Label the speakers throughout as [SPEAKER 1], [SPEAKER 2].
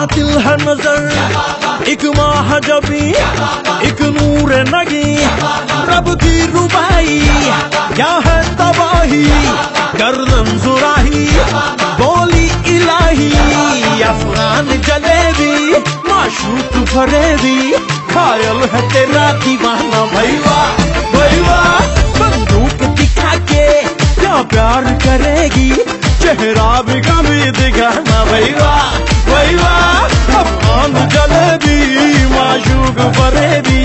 [SPEAKER 1] कातिल है नज़र। एक माह जबी, एक नूर नगी। रब की रुबाई, क्या है तबाही? गर्दन सुराही बोली इलाही। अफगान जलेबी, माशूक फरेबी। खायल है तेरा दीवाना, भैया भैया। बंदूक दिखा के क्या प्यार करेगी? चेहरा भी कभी दिखाना, भैया। भैया अफगान जलेबी माशूक फरेबी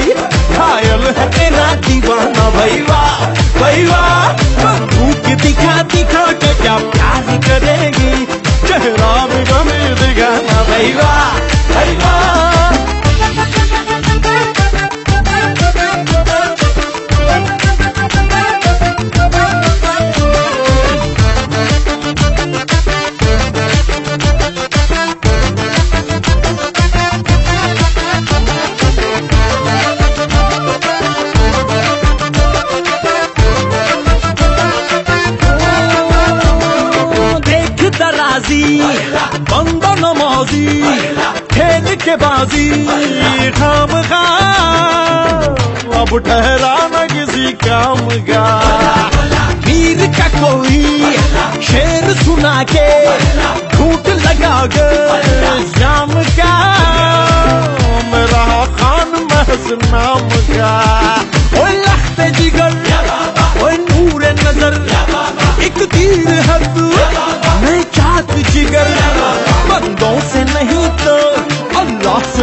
[SPEAKER 1] खायल है तेरा दीवाना। भैया भैया दराजी बंदा नमाजी खेल के बाजी, खाम खा। अब ठहरा न किसी काम का। वीर का कोई शेर सुना के झूठ लगा के शाम का। मेरा खान महस नाम का। ओए लखते जिगर, ओए नूर नज़र, एक तीर है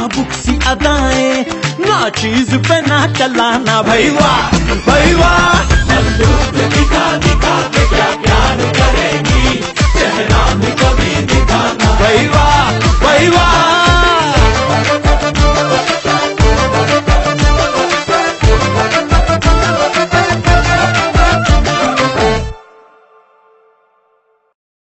[SPEAKER 1] चाबुक सी अदाएँ, ना चीज़ पे ना चलाना भैया भैया दिखा दिखा प्यार करेगी? कभी दिखाना। भैया